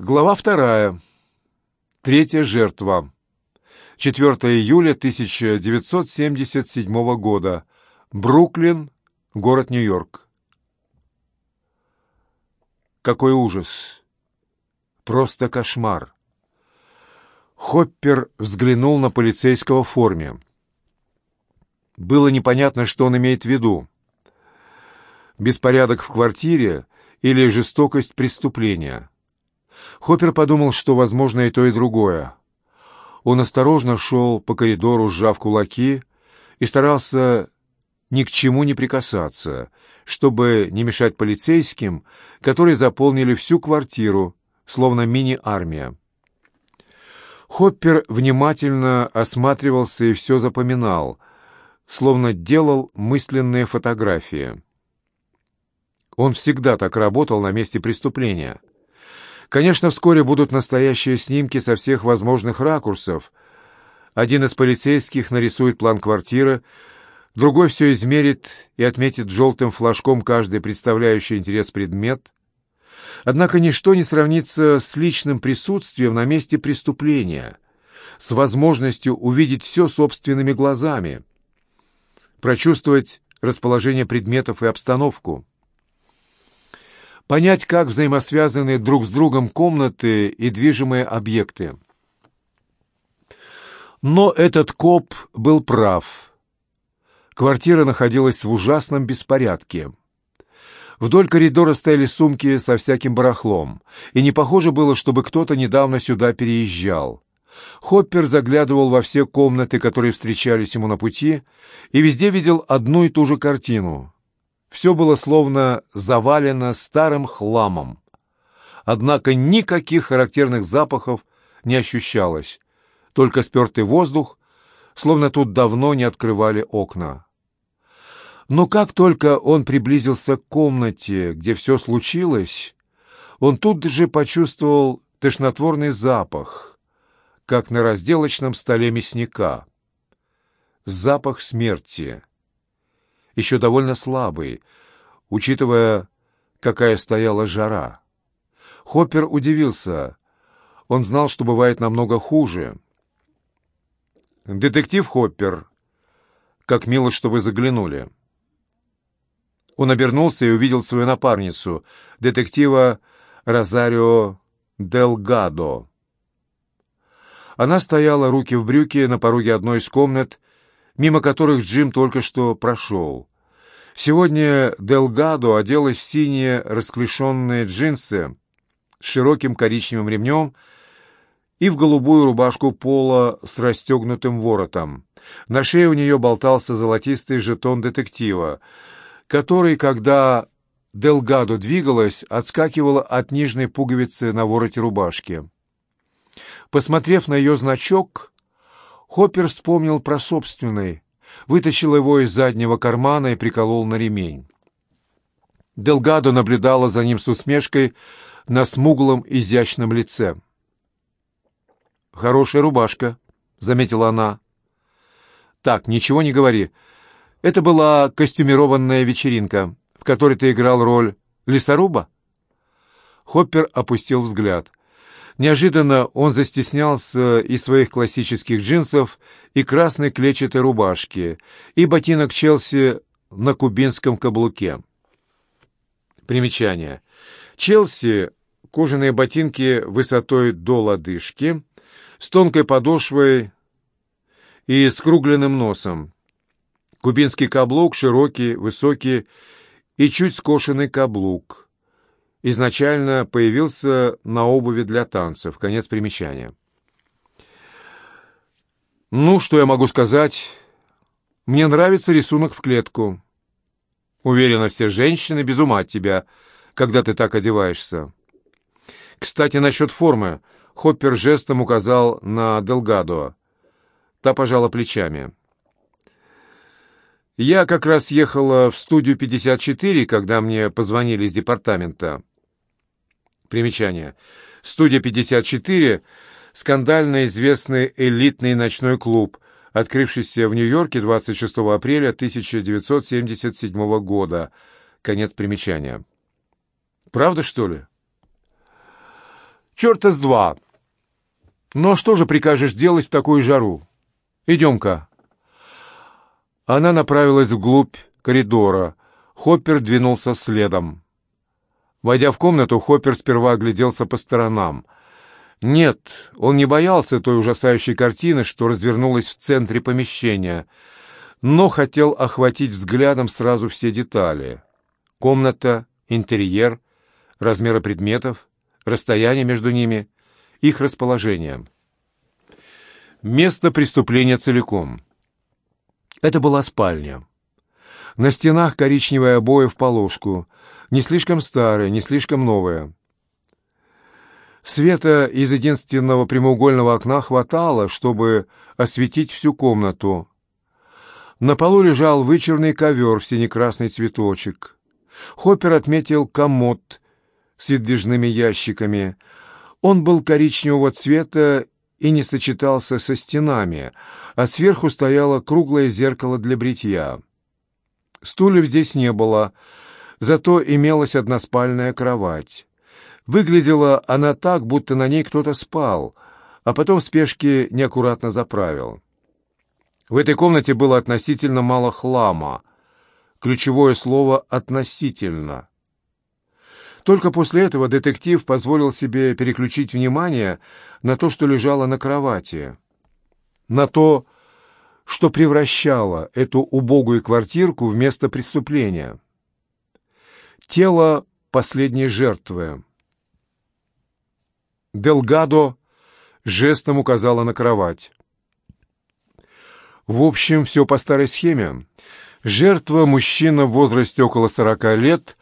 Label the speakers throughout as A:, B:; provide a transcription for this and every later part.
A: Глава вторая. Третья жертва. 4 июля 1977 года. Бруклин, город Нью-Йорк. Какой ужас! Просто кошмар! Хоппер взглянул на полицейского в форме. Было непонятно, что он имеет в виду. Беспорядок в квартире или жестокость преступления. Хоппер подумал, что возможно и то, и другое. Он осторожно шел по коридору, сжав кулаки, и старался ни к чему не прикасаться, чтобы не мешать полицейским, которые заполнили всю квартиру, словно мини-армия. Хоппер внимательно осматривался и все запоминал, словно делал мысленные фотографии. Он всегда так работал на месте преступления. Конечно, вскоре будут настоящие снимки со всех возможных ракурсов. Один из полицейских нарисует план квартиры, другой все измерит и отметит желтым флажком каждый представляющий интерес предмет. Однако ничто не сравнится с личным присутствием на месте преступления, с возможностью увидеть все собственными глазами, прочувствовать расположение предметов и обстановку понять, как взаимосвязаны друг с другом комнаты и движимые объекты. Но этот коп был прав. Квартира находилась в ужасном беспорядке. Вдоль коридора стояли сумки со всяким барахлом, и не похоже было, чтобы кто-то недавно сюда переезжал. Хоппер заглядывал во все комнаты, которые встречались ему на пути, и везде видел одну и ту же картину. Все было словно завалено старым хламом. Однако никаких характерных запахов не ощущалось, только спертый воздух, словно тут давно не открывали окна. Но как только он приблизился к комнате, где все случилось, он тут же почувствовал тошнотворный запах, как на разделочном столе мясника. Запах смерти еще довольно слабый, учитывая, какая стояла жара. Хоппер удивился. Он знал, что бывает намного хуже. «Детектив Хоппер, как мило, что вы заглянули». Он обернулся и увидел свою напарницу, детектива Розарио Делгадо. Она стояла руки в брюки на пороге одной из комнат, мимо которых Джим только что прошел. Сегодня Делгадо оделась в синие расклешенные джинсы с широким коричневым ремнем и в голубую рубашку пола с расстегнутым воротом. На шее у нее болтался золотистый жетон детектива, который, когда Делгадо двигалась, отскакивала от нижней пуговицы на вороте рубашки. Посмотрев на ее значок, Хоппер вспомнил про собственный, вытащил его из заднего кармана и приколол на ремень. Делгадо наблюдала за ним с усмешкой на смуглом изящном лице. «Хорошая рубашка», — заметила она. «Так, ничего не говори. Это была костюмированная вечеринка, в которой ты играл роль лесоруба?» Хоппер опустил взгляд. Неожиданно он застеснялся и своих классических джинсов, и красной клетчатой рубашки, и ботинок Челси на кубинском каблуке. Примечание. Челси — кожаные ботинки высотой до лодыжки, с тонкой подошвой и с кругленным носом. Кубинский каблук широкий, высокий и чуть скошенный каблук изначально появился на обуви для танцев. Конец примечания. Ну, что я могу сказать? Мне нравится рисунок в клетку. Уверена, все женщины без ума от тебя, когда ты так одеваешься. Кстати, насчет формы. Хоппер жестом указал на Делгадо. Та пожала плечами. Я как раз ехала в студию 54, когда мне позвонили из департамента. Примечание. Студия 54 — скандально известный элитный ночной клуб, открывшийся в Нью-Йорке 26 апреля 1977 года. Конец примечания. Правда, что ли? черта с два. А что же прикажешь делать в такую жару? Идем-ка». Она направилась вглубь коридора. Хоппер двинулся следом. Войдя в комнату, Хоппер сперва огляделся по сторонам. Нет, он не боялся той ужасающей картины, что развернулась в центре помещения, но хотел охватить взглядом сразу все детали. Комната, интерьер, размеры предметов, расстояние между ними, их расположение. Место преступления целиком. Это была спальня. На стенах коричневые обои в полоску, не слишком старые, не слишком новые. Света из единственного прямоугольного окна хватало, чтобы осветить всю комнату. На полу лежал вычурный ковер в сине-красный цветочек. Хоппер отметил комод с выдвижными ящиками. Он был коричневого цвета и не сочетался со стенами, а сверху стояло круглое зеркало для бритья. Стульев здесь не было, зато имелась односпальная кровать. Выглядела она так, будто на ней кто-то спал, а потом в спешке неаккуратно заправил. В этой комнате было относительно мало хлама. Ключевое слово «относительно». Только после этого детектив позволил себе переключить внимание на то, что лежало на кровати, на то, что превращало эту убогую квартирку в место преступления. Тело последней жертвы. Делгадо жестом указала на кровать. В общем, все по старой схеме. Жертва – мужчина в возрасте около сорока лет,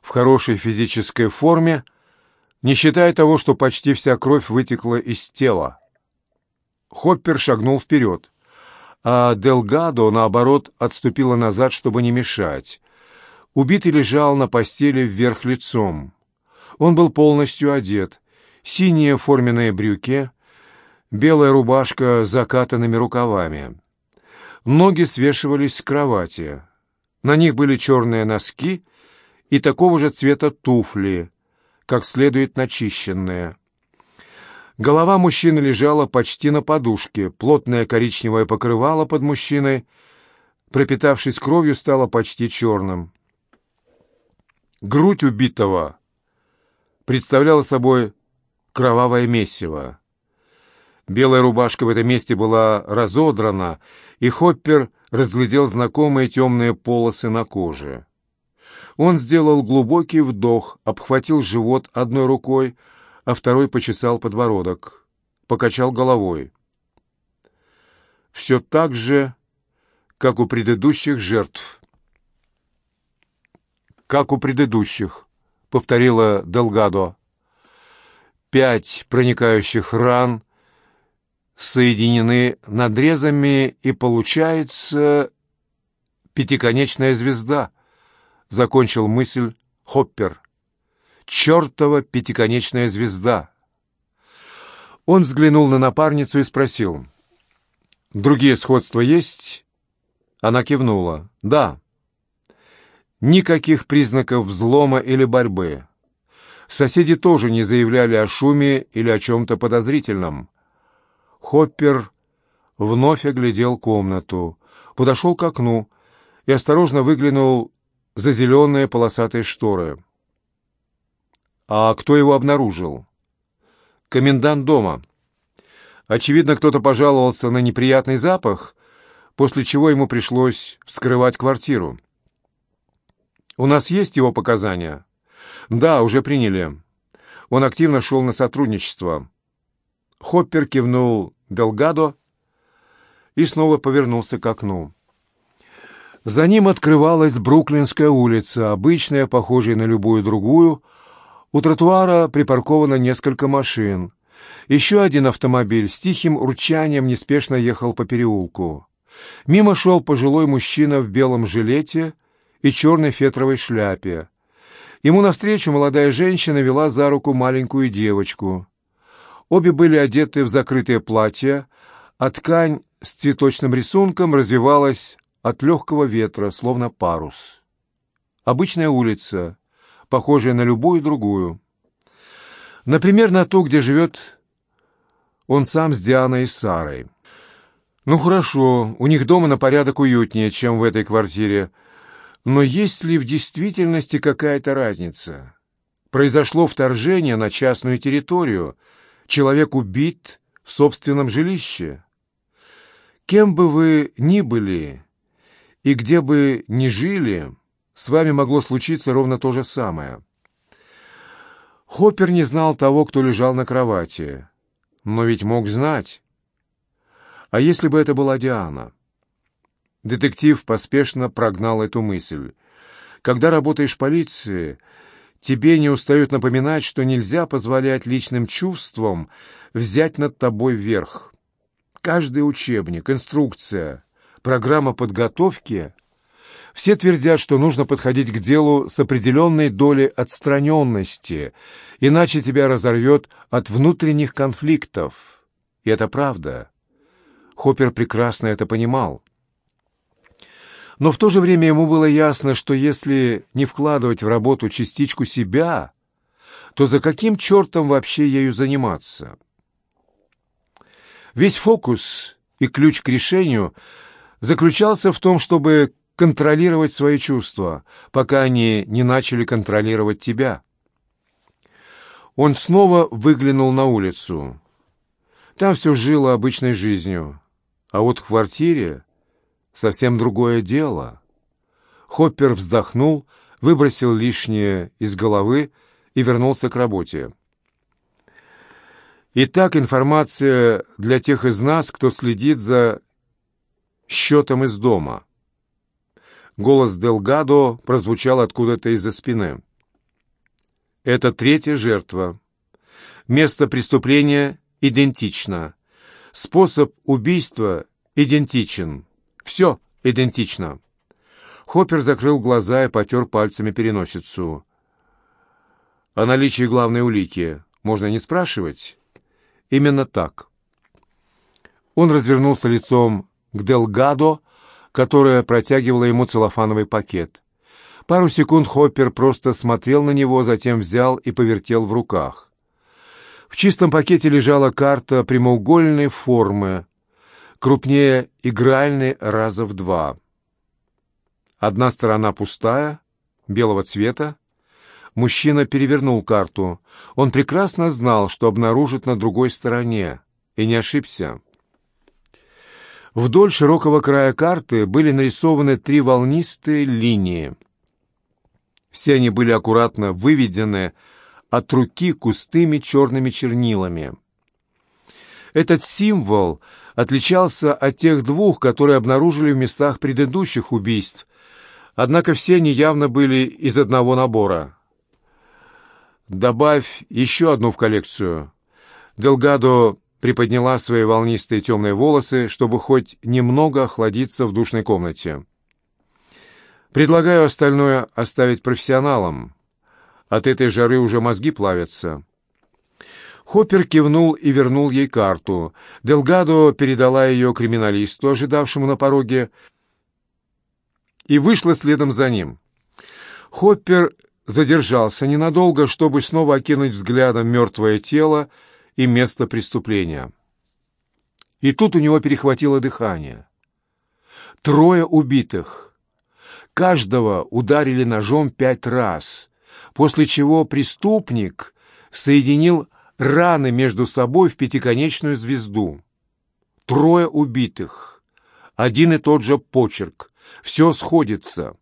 A: в хорошей физической форме, не считая того, что почти вся кровь вытекла из тела. Хоппер шагнул вперед а Делгадо, наоборот, отступила назад, чтобы не мешать. Убитый лежал на постели вверх лицом. Он был полностью одет. Синие форменные брюки, белая рубашка с закатанными рукавами. Ноги свешивались с кровати. На них были черные носки и такого же цвета туфли, как следует начищенные. Голова мужчины лежала почти на подушке, плотное коричневое покрывало под мужчиной, пропитавшись кровью, стало почти черным. Грудь убитого представляла собой кровавое месиво. Белая рубашка в этом месте была разодрана, и Хоппер разглядел знакомые темные полосы на коже. Он сделал глубокий вдох, обхватил живот одной рукой, а второй почесал подбородок, покачал головой. Все так же, как у предыдущих жертв. «Как у предыдущих», — повторила Делгадо. «Пять проникающих ран соединены надрезами, и получается пятиконечная звезда», — закончил мысль Хоппер чертова пятиконечная звезда. Он взглянул на напарницу и спросил. «Другие сходства есть?» Она кивнула. «Да». Никаких признаков взлома или борьбы. Соседи тоже не заявляли о шуме или о чем-то подозрительном. Хоппер вновь оглядел комнату, подошел к окну и осторожно выглянул за зеленые полосатые шторы. А кто его обнаружил? Комендант дома. Очевидно, кто-то пожаловался на неприятный запах, после чего ему пришлось вскрывать квартиру. У нас есть его показания? Да, уже приняли. Он активно шел на сотрудничество. Хоппер кивнул Делгадо и снова повернулся к окну. За ним открывалась Бруклинская улица, обычная, похожая на любую другую, у тротуара припарковано несколько машин. Еще один автомобиль с тихим урчанием неспешно ехал по переулку. Мимо шел пожилой мужчина в белом жилете и черной фетровой шляпе. Ему навстречу молодая женщина вела за руку маленькую девочку. Обе были одеты в закрытые платья, а ткань с цветочным рисунком развивалась от легкого ветра, словно парус. Обычная улица, похожая на любую другую. Например, на ту, где живет он сам с Дианой и Сарой. Ну хорошо, у них дома на порядок уютнее, чем в этой квартире. Но есть ли в действительности какая-то разница? Произошло вторжение на частную территорию. Человек убит в собственном жилище. Кем бы вы ни были и где бы ни жили, с вами могло случиться ровно то же самое. Хоппер не знал того, кто лежал на кровати, но ведь мог знать. А если бы это была Диана? Детектив поспешно прогнал эту мысль. Когда работаешь в полиции, тебе не устают напоминать, что нельзя позволять личным чувствам взять над тобой верх. Каждый учебник, инструкция, программа подготовки — все твердят, что нужно подходить к делу с определенной долей отстраненности, иначе тебя разорвет от внутренних конфликтов. И это правда. Хоппер прекрасно это понимал. Но в то же время ему было ясно, что если не вкладывать в работу частичку себя, то за каким чертом вообще ею заниматься? Весь фокус и ключ к решению заключался в том, чтобы контролировать свои чувства, пока они не начали контролировать тебя. Он снова выглянул на улицу. Там все жило обычной жизнью, а вот в квартире совсем другое дело. Хоппер вздохнул, выбросил лишнее из головы и вернулся к работе. Итак, информация для тех из нас, кто следит за счетом из дома. Голос Делгадо прозвучал откуда-то из-за спины. «Это третья жертва. Место преступления идентично. Способ убийства идентичен. Все идентично». Хоппер закрыл глаза и потер пальцами переносицу. «О наличии главной улики можно не спрашивать?» «Именно так». Он развернулся лицом к Делгадо, которая протягивала ему целлофановый пакет. Пару секунд Хоппер просто смотрел на него, затем взял и повертел в руках. В чистом пакете лежала карта прямоугольной формы, крупнее игральной раза в два. Одна сторона пустая, белого цвета. Мужчина перевернул карту. Он прекрасно знал, что обнаружит на другой стороне, и не ошибся. Вдоль широкого края карты были нарисованы три волнистые линии. Все они были аккуратно выведены от руки густыми черными чернилами. Этот символ отличался от тех двух, которые обнаружили в местах предыдущих убийств, однако все они явно были из одного набора. «Добавь еще одну в коллекцию». Делгадо приподняла свои волнистые темные волосы, чтобы хоть немного охладиться в душной комнате. «Предлагаю остальное оставить профессионалам. От этой жары уже мозги плавятся». Хоппер кивнул и вернул ей карту. Делгадо передала ее криминалисту, ожидавшему на пороге, и вышла следом за ним. Хоппер задержался ненадолго, чтобы снова окинуть взглядом мертвое тело, и место преступления. И тут у него перехватило дыхание. Трое убитых. Каждого ударили ножом пять раз, после чего преступник соединил раны между собой в пятиконечную звезду. Трое убитых. Один и тот же почерк. Все сходится.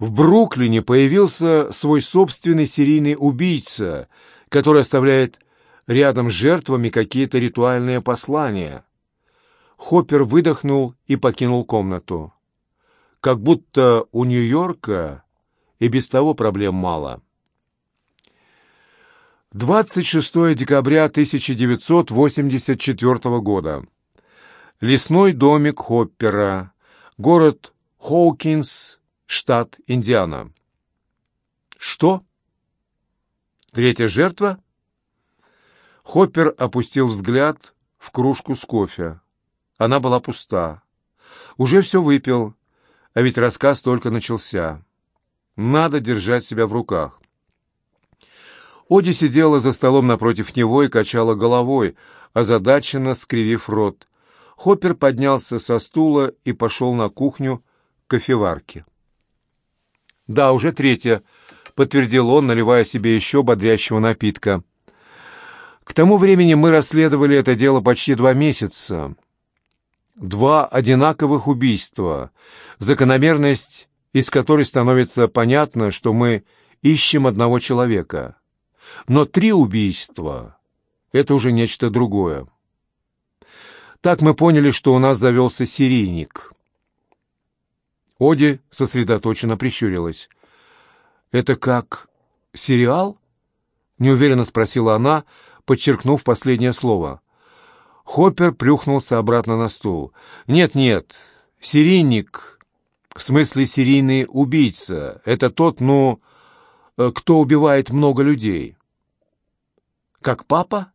A: В Бруклине появился свой собственный серийный убийца, который оставляет рядом с жертвами какие-то ритуальные послания. Хоппер выдохнул и покинул комнату. Как будто у Нью-Йорка и без того проблем мало. 26 декабря 1984 года. Лесной домик Хоппера, город Хоукинс, штат Индиана. Что? Третья жертва? Хоппер опустил взгляд в кружку с кофе. Она была пуста. Уже все выпил, а ведь рассказ только начался. Надо держать себя в руках. Оди сидела за столом напротив него и качала головой, озадаченно скривив рот. Хоппер поднялся со стула и пошел на кухню к кофеварке. «Да, уже третья», — подтвердил он, наливая себе еще бодрящего напитка. «К тому времени мы расследовали это дело почти два месяца. Два одинаковых убийства, закономерность из которой становится понятно, что мы ищем одного человека. Но три убийства — это уже нечто другое. Так мы поняли, что у нас завелся серийник. Оди сосредоточенно прищурилась. «Это как сериал?» — неуверенно спросила она, подчеркнув последнее слово. Хоппер плюхнулся обратно на стул. «Нет-нет, серийник, в смысле серийный убийца, это тот, ну, э, кто убивает много людей». «Как папа?»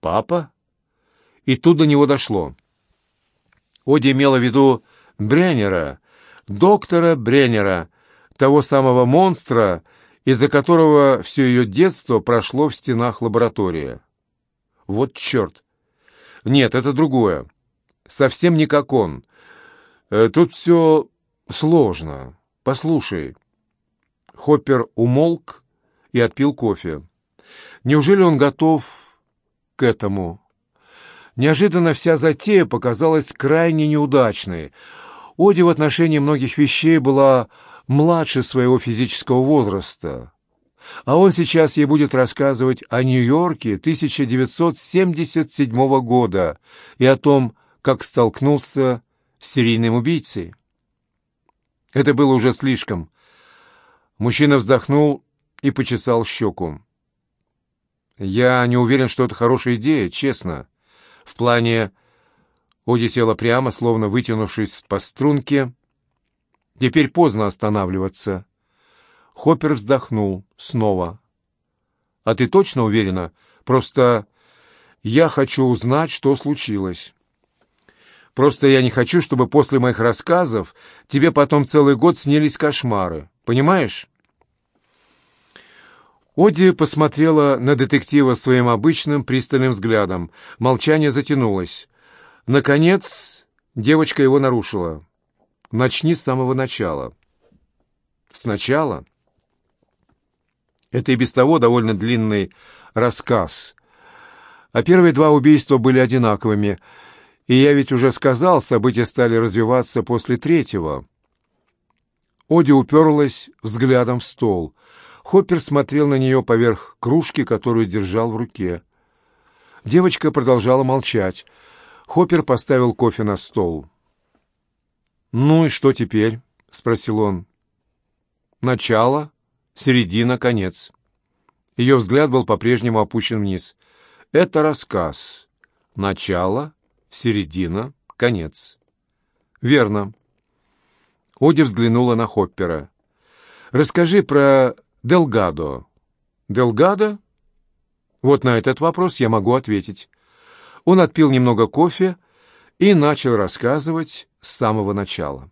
A: «Папа?» И тут до него дошло. Оди имела в виду Бреннера, доктора Бреннера, того самого монстра, из-за которого все ее детство прошло в стенах лаборатории. Вот черт! Нет, это другое. Совсем не как он. Э, тут все сложно. Послушай. Хоппер умолк и отпил кофе. Неужели он готов к этому? Неожиданно вся затея показалась крайне неудачной. Оди в отношении многих вещей была младше своего физического возраста. А он сейчас ей будет рассказывать о Нью-Йорке 1977 года и о том, как столкнулся с серийным убийцей. Это было уже слишком. Мужчина вздохнул и почесал щеку. «Я не уверен, что это хорошая идея, честно. В плане...» Оди села прямо, словно вытянувшись по струнке. «Теперь поздно останавливаться». Хоппер вздохнул снова. «А ты точно уверена? Просто я хочу узнать, что случилось. Просто я не хочу, чтобы после моих рассказов тебе потом целый год снились кошмары. Понимаешь?» Оди посмотрела на детектива своим обычным пристальным взглядом. Молчание затянулось. Наконец, девочка его нарушила. «Начни с самого начала». «Сначала?» Это и без того довольно длинный рассказ. А первые два убийства были одинаковыми, и я ведь уже сказал, события стали развиваться после третьего. Оди уперлась взглядом в стол. Хоппер смотрел на нее поверх кружки, которую держал в руке. Девочка продолжала молчать. Хоппер поставил кофе на стол. «Ну и что теперь?» — спросил он. «Начало?» середина, конец. Ее взгляд был по-прежнему опущен вниз. Это рассказ. Начало, середина, конец. Верно. Оди взглянула на Хоппера. Расскажи про Делгадо. Делгадо? Вот на этот вопрос я могу ответить. Он отпил немного кофе и начал рассказывать с самого начала.